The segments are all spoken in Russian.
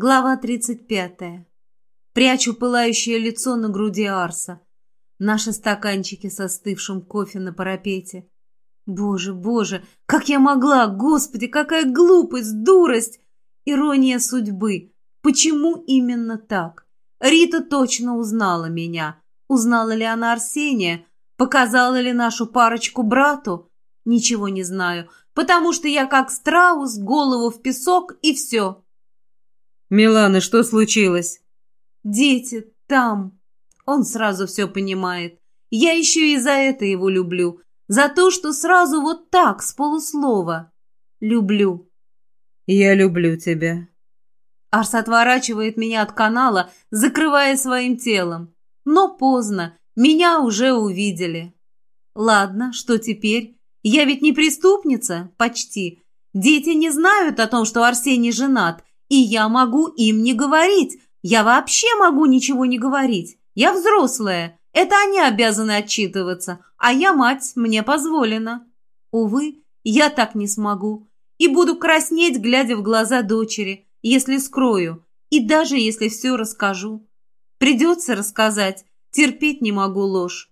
Глава 35. Прячу пылающее лицо на груди Арса. Наши стаканчики со остывшим кофе на парапете. Боже, боже, как я могла, господи, какая глупость, дурость, ирония судьбы. Почему именно так? Рита точно узнала меня. Узнала ли она Арсения? Показала ли нашу парочку брату? Ничего не знаю, потому что я как страус, голову в песок и все. «Милана, что случилось?» «Дети там». Он сразу все понимает. Я еще и за это его люблю. За то, что сразу вот так, с полуслова. Люблю. «Я люблю тебя». Арс отворачивает меня от канала, закрывая своим телом. Но поздно, меня уже увидели. Ладно, что теперь? Я ведь не преступница, почти. Дети не знают о том, что Арсений женат, и я могу им не говорить. Я вообще могу ничего не говорить. Я взрослая. Это они обязаны отчитываться. А я мать, мне позволено. Увы, я так не смогу. И буду краснеть, глядя в глаза дочери, если скрою. И даже если все расскажу. Придется рассказать. Терпеть не могу ложь.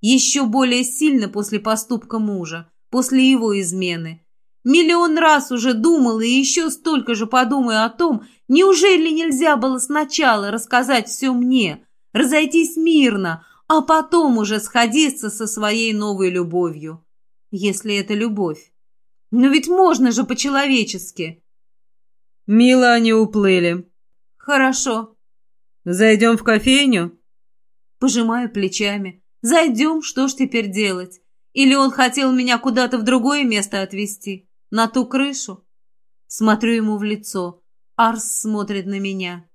Еще более сильно после поступка мужа, после его измены. Миллион раз уже думала и еще столько же подумаю о том, неужели нельзя было сначала рассказать все мне, разойтись мирно, а потом уже сходиться со своей новой любовью. Если это любовь. Но ведь можно же по-человечески. Мило они уплыли. Хорошо. Зайдем в кофейню? Пожимаю плечами. Зайдем, что ж теперь делать? Или он хотел меня куда-то в другое место отвезти? На ту крышу? Смотрю ему в лицо. Арс смотрит на меня.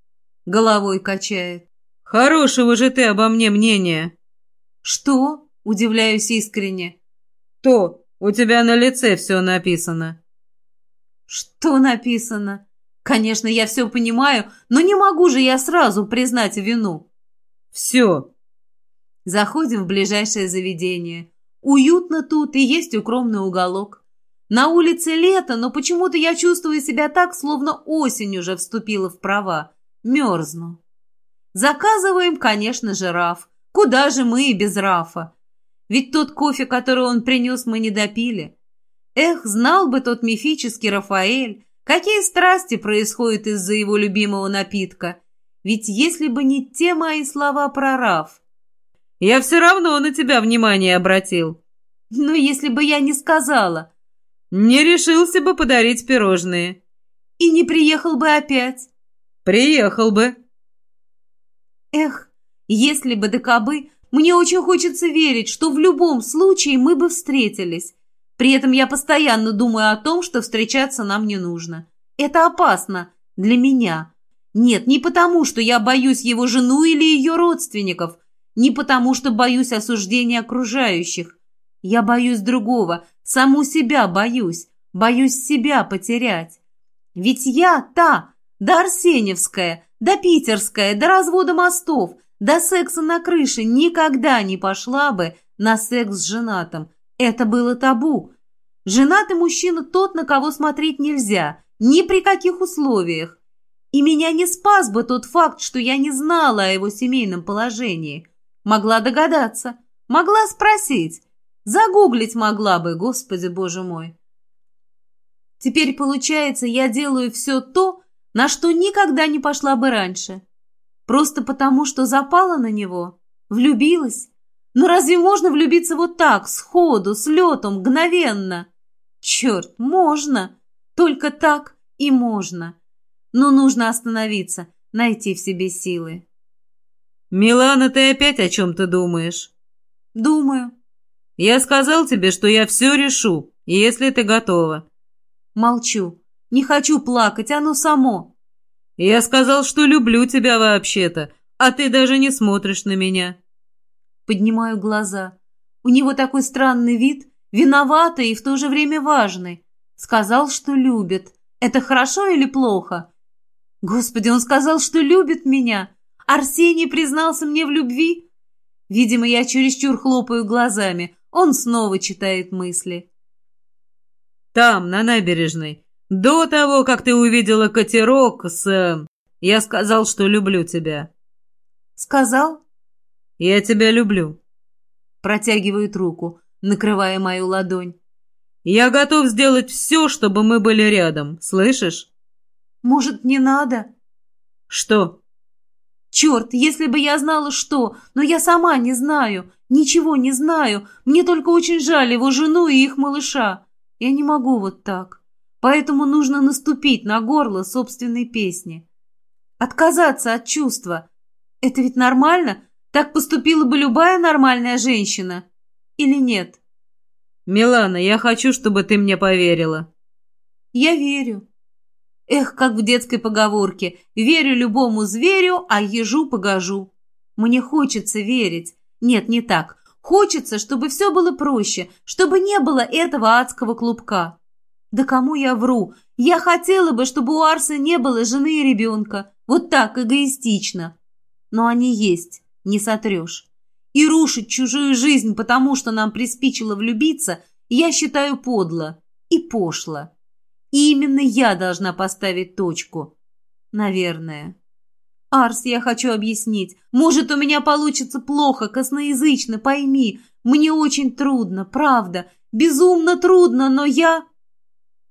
Головой качает. Хорошего же ты обо мне мнения. Что? Удивляюсь искренне. То, у тебя на лице все написано. Что написано? Конечно, я все понимаю, но не могу же я сразу признать вину. Все. Заходим в ближайшее заведение. Уютно тут и есть укромный уголок. На улице лето, но почему-то я чувствую себя так, словно осень уже вступила в права. Мерзну. Заказываем, конечно же, Раф. Куда же мы и без Рафа? Ведь тот кофе, который он принес, мы не допили. Эх, знал бы тот мифический Рафаэль, какие страсти происходят из-за его любимого напитка. Ведь если бы не те мои слова про Раф... Я все равно на тебя внимание обратил. Но если бы я не сказала... Не решился бы подарить пирожные. И не приехал бы опять. Приехал бы. Эх, если бы до кобы, мне очень хочется верить, что в любом случае мы бы встретились. При этом я постоянно думаю о том, что встречаться нам не нужно. Это опасно. Для меня. Нет, не потому, что я боюсь его жену или ее родственников. Не потому, что боюсь осуждения окружающих. Я боюсь другого, Саму себя боюсь, боюсь себя потерять. Ведь я та, да Арсеньевская, да Питерская, до развода мостов, до секса на крыше никогда не пошла бы на секс с женатым. Это было табу. Женатый мужчина тот, на кого смотреть нельзя, ни при каких условиях. И меня не спас бы тот факт, что я не знала о его семейном положении. Могла догадаться, могла спросить, Загуглить могла бы, господи боже мой. Теперь, получается, я делаю все то, на что никогда не пошла бы раньше. Просто потому, что запала на него, влюбилась. Но разве можно влюбиться вот так, сходу, с летом, мгновенно? Черт, можно. Только так и можно. Но нужно остановиться, найти в себе силы. «Милана, ты опять о чем-то думаешь?» «Думаю. Я сказал тебе, что я все решу, если ты готова. Молчу. Не хочу плакать, оно само. Я сказал, что люблю тебя вообще-то, а ты даже не смотришь на меня. Поднимаю глаза. У него такой странный вид, виноватый и в то же время важный. Сказал, что любит. Это хорошо или плохо? Господи, он сказал, что любит меня. Арсений признался мне в любви? Видимо, я чересчур хлопаю глазами. Он снова читает мысли. «Там, на набережной. До того, как ты увидела катерок с... Я сказал, что люблю тебя. Сказал? Я тебя люблю. Протягивает руку, накрывая мою ладонь. Я готов сделать все, чтобы мы были рядом, слышишь? Может, не надо? Что? Черт, если бы я знала что, но я сама не знаю, ничего не знаю. Мне только очень жаль его жену и их малыша. Я не могу вот так. Поэтому нужно наступить на горло собственной песни. Отказаться от чувства. Это ведь нормально? Так поступила бы любая нормальная женщина. Или нет? Милана, я хочу, чтобы ты мне поверила. Я верю. Эх, как в детской поговорке «Верю любому зверю, а ежу погожу». Мне хочется верить. Нет, не так. Хочется, чтобы все было проще, чтобы не было этого адского клубка. Да кому я вру? Я хотела бы, чтобы у Арса не было жены и ребенка. Вот так, эгоистично. Но они есть, не сотрешь. И рушить чужую жизнь, потому что нам приспичило влюбиться, я считаю подло и пошло. И именно я должна поставить точку. Наверное. Арс, я хочу объяснить. Может, у меня получится плохо, косноязычно, пойми. Мне очень трудно, правда. Безумно трудно, но я...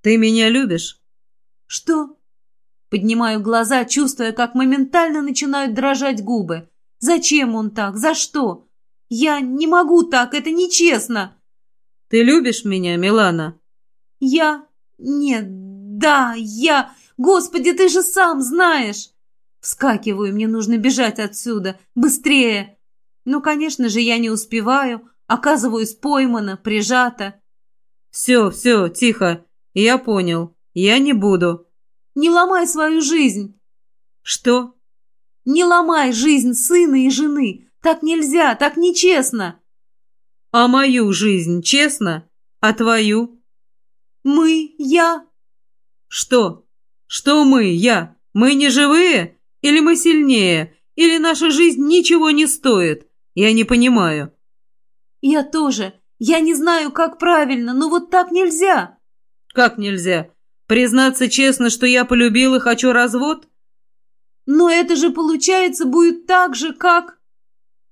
«Ты меня любишь?» «Что?» Поднимаю глаза, чувствуя, как моментально начинают дрожать губы. «Зачем он так? За что? Я не могу так, это нечестно!» «Ты любишь меня, Милана?» «Я... Нет, да, я... Господи, ты же сам знаешь!» Вскакиваю, мне нужно бежать отсюда. Быстрее! Ну, конечно же, я не успеваю. Оказываюсь поймана, прижата. «Все, все, тихо. «Я понял. Я не буду». «Не ломай свою жизнь». «Что?» «Не ломай жизнь сына и жены. Так нельзя, так нечестно». «А мою жизнь честно? А твою?» «Мы, я...» «Что? Что мы, я? Мы не живые? Или мы сильнее? Или наша жизнь ничего не стоит? Я не понимаю». «Я тоже. Я не знаю, как правильно, но вот так нельзя». «Как нельзя? Признаться честно, что я полюбил и хочу развод?» «Но это же, получается, будет так же, как...»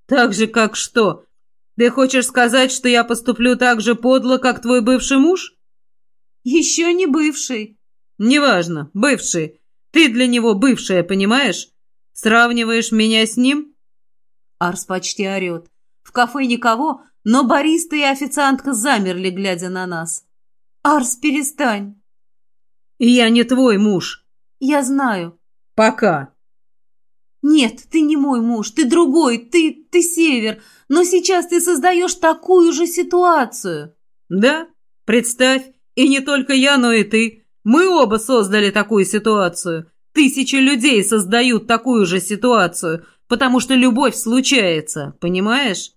«Так же, как что? Ты хочешь сказать, что я поступлю так же подло, как твой бывший муж?» «Еще не бывший». «Неважно, бывший. Ты для него бывшая, понимаешь? Сравниваешь меня с ним?» Арс почти орет. В кафе никого, но бариста и официантка замерли, глядя на нас. «Арс, перестань!» «Я не твой муж!» «Я знаю!» «Пока!» «Нет, ты не мой муж, ты другой, ты, ты север, но сейчас ты создаешь такую же ситуацию!» «Да? Представь, и не только я, но и ты. Мы оба создали такую ситуацию. Тысячи людей создают такую же ситуацию, потому что любовь случается, понимаешь?»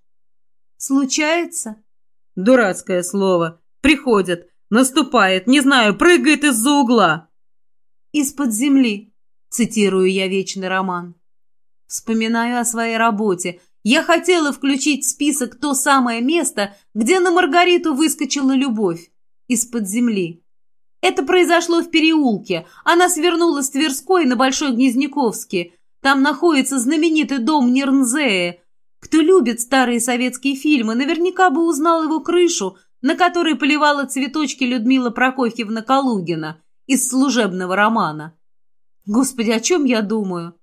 «Случается?» Дурацкое слово. Приходят, Наступает, не знаю, прыгает из-за угла. Из-под земли, цитирую я вечный роман. Вспоминаю о своей работе. Я хотела включить в список то самое место, где на Маргариту выскочила любовь. Из-под земли. Это произошло в переулке. Она свернула с Тверской на Большой Гнезняковский. Там находится знаменитый дом Нернзея. Кто любит старые советские фильмы, наверняка бы узнал его крышу, на которой поливала цветочки Людмила Прокофьевна Калугина из служебного романа. Господи, о чем я думаю?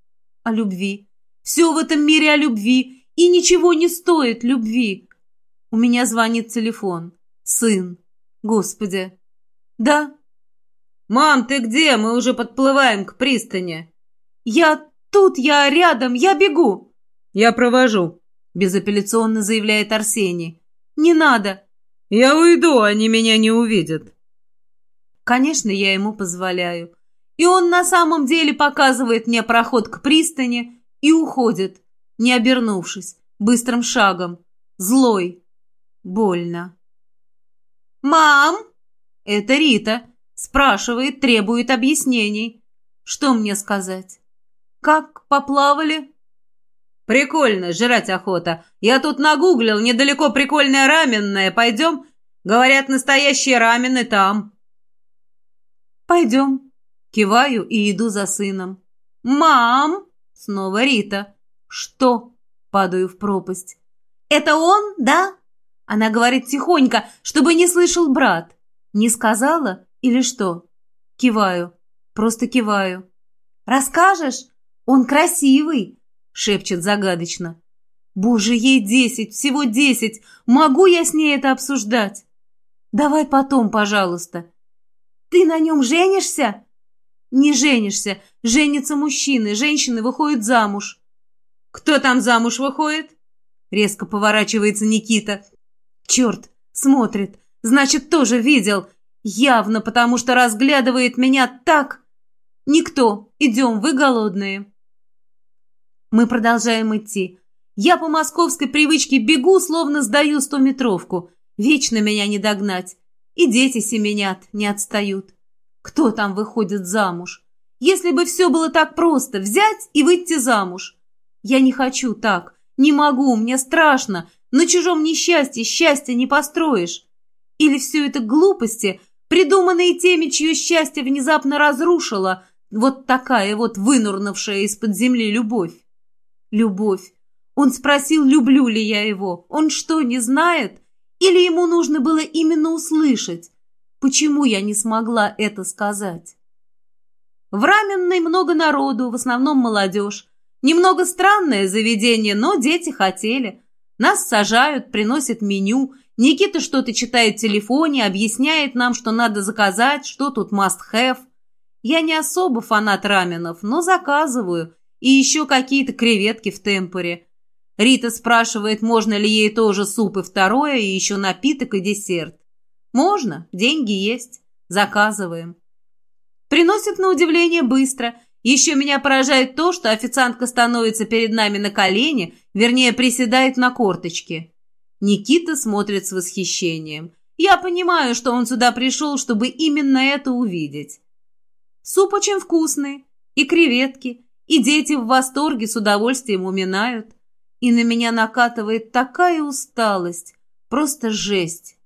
О любви. Все в этом мире о любви, и ничего не стоит любви. У меня звонит телефон. Сын. Господи. Да? Мам, ты где? Мы уже подплываем к пристани. Я тут, я рядом, я бегу. Я провожу, безапелляционно заявляет Арсений. Не надо. «Я уйду, они меня не увидят». Конечно, я ему позволяю. И он на самом деле показывает мне проход к пристани и уходит, не обернувшись, быстрым шагом. Злой. Больно. «Мам!» Это Рита. Спрашивает, требует объяснений. Что мне сказать? «Как поплавали?» «Прикольно, жрать охота. Я тут нагуглил, недалеко прикольное раменное. Пойдем?» «Говорят, настоящие рамены там». «Пойдем». Киваю и иду за сыном. «Мам!» Снова Рита. «Что?» Падаю в пропасть. «Это он, да?» Она говорит тихонько, чтобы не слышал брат. «Не сказала или что?» Киваю. Просто киваю. «Расскажешь? Он красивый!» Шепчет загадочно. «Боже, ей десять, всего десять! Могу я с ней это обсуждать?» «Давай потом, пожалуйста». «Ты на нем женишься?» «Не женишься. Женятся мужчины, женщины выходят замуж». «Кто там замуж выходит?» Резко поворачивается Никита. «Черт, смотрит. Значит, тоже видел. Явно, потому что разглядывает меня так. Никто. Идем, вы голодные». Мы продолжаем идти. Я по московской привычке бегу, словно сдаю стометровку. Вечно меня не догнать. И дети семенят, не отстают. Кто там выходит замуж? Если бы все было так просто, взять и выйти замуж. Я не хочу так, не могу, мне страшно. На чужом несчастье счастья не построишь. Или все это глупости, придуманные теми, чье счастье внезапно разрушило, вот такая вот вынурнувшая из-под земли любовь. Любовь. Он спросил, люблю ли я его. Он что, не знает? Или ему нужно было именно услышать? Почему я не смогла это сказать? В Раменной много народу, в основном молодежь. Немного странное заведение, но дети хотели. Нас сажают, приносят меню. Никита что-то читает в телефоне, объясняет нам, что надо заказать, что тут must-have. Я не особо фанат раменов, но заказываю. И еще какие-то креветки в темпоре. Рита спрашивает, можно ли ей тоже суп и второе, и еще напиток и десерт. Можно, деньги есть. Заказываем. Приносят на удивление быстро. Еще меня поражает то, что официантка становится перед нами на колени, вернее, приседает на корточки. Никита смотрит с восхищением. Я понимаю, что он сюда пришел, чтобы именно это увидеть. Суп очень вкусный, и креветки, и дети в восторге с удовольствием уминают. И на меня накатывает такая усталость, просто жесть.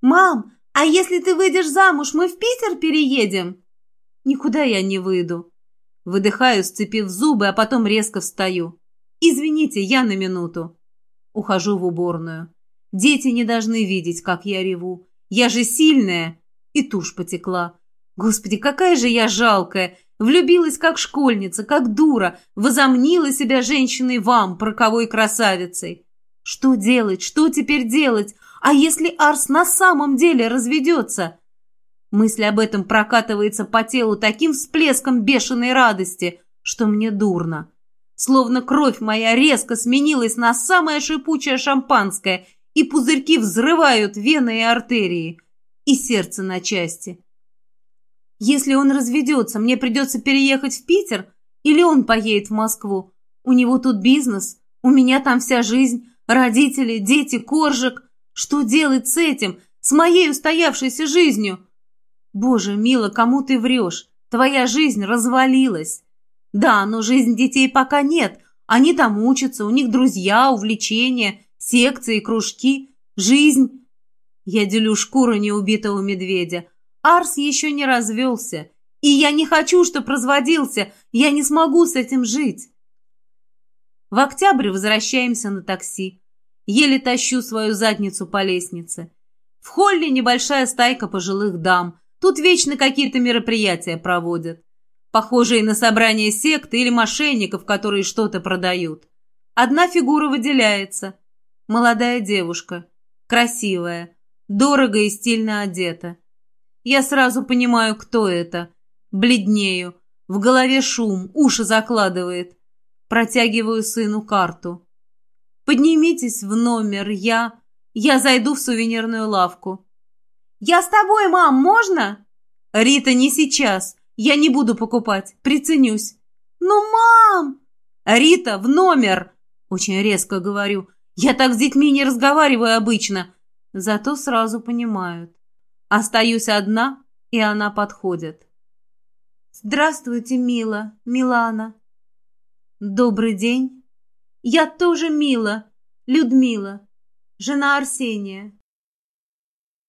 «Мам, а если ты выйдешь замуж, мы в Питер переедем?» «Никуда я не выйду». Выдыхаю, сцепив зубы, а потом резко встаю. «Извините, я на минуту». Ухожу в уборную. Дети не должны видеть, как я реву. Я же сильная. И тушь потекла. Господи, какая же я жалкая. Влюбилась как школьница, как дура. Возомнила себя женщиной вам, проковой красавицей. Что делать? Что теперь делать? А если Арс на самом деле разведется? Мысль об этом прокатывается по телу таким всплеском бешеной радости, что мне дурно. Словно кровь моя резко сменилась на самое шипучее шампанское, и пузырьки взрывают вены и артерии, и сердце на части. Если он разведется, мне придется переехать в Питер, или он поедет в Москву. У него тут бизнес, у меня там вся жизнь, родители, дети, коржик. Что делать с этим, с моей устоявшейся жизнью? Боже, мила, кому ты врешь? Твоя жизнь развалилась. Да, но жизнь детей пока нет. Они там учатся, у них друзья, увлечения, секции, кружки. Жизнь. Я делю шкуру неубитого медведя. Арс еще не развелся. И я не хочу, чтоб разводился. Я не смогу с этим жить. В октябре возвращаемся на такси. Еле тащу свою задницу по лестнице. В холле небольшая стайка пожилых дам. Тут вечно какие-то мероприятия проводят. Похожие на собрание секты или мошенников, которые что-то продают. Одна фигура выделяется. Молодая девушка. Красивая. Дорого и стильно одета. Я сразу понимаю, кто это. Бледнею. В голове шум, уши закладывает. Протягиваю сыну карту. Поднимитесь в номер, я... Я зайду в сувенирную лавку. «Я с тобой, мам, можно?» «Рита, не сейчас. Я не буду покупать. Приценюсь». «Ну, мам!» «Рита, в номер!» Очень резко говорю. «Я так с детьми не разговариваю обычно». Зато сразу понимают. Остаюсь одна, и она подходит. «Здравствуйте, Мила, Милана». «Добрый день». «Я тоже Мила, Людмила, жена Арсения».